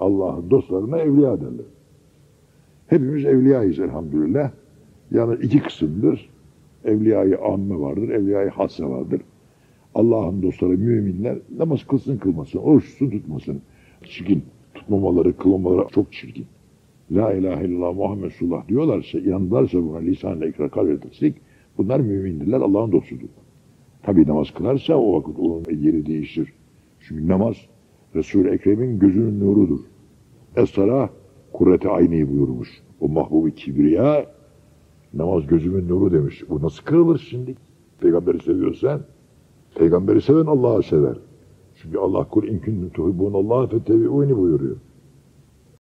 Allah'ın dostlarına evliya derler. Hepimiz evliyayız elhamdülillah. Yani iki kısımdır. Evliyayı amme vardır, evliyayı hasse vardır. Allah'ın dostları müminler namaz kılsın kılmasın, oruç tutsun tutmasın. Çirkin tutmamaları, kılmamaları çok çirkin. La ilahe illallah Muhammed Resulullah diyorlarsa, inandılarsa buna lisan-ı ikrar kalbe bunlar mümindirler, Allah'ın dostudur. Tabi namaz kılarsa o vakit onun yeri değişir. Çünkü namaz Resul-i Ekrem'in gözünün nurudur. Es-salah kurrete ayni buyurmuş. O mahbubi kibriya namaz gözümün nuru demiş. Bu nasıl kırılır şimdi? Peygamberi seviyorsan peygamberi seven Allah'ı sever. Çünkü Allah kul inkün tuhibbun Allah fettebi'uni buyuruyor.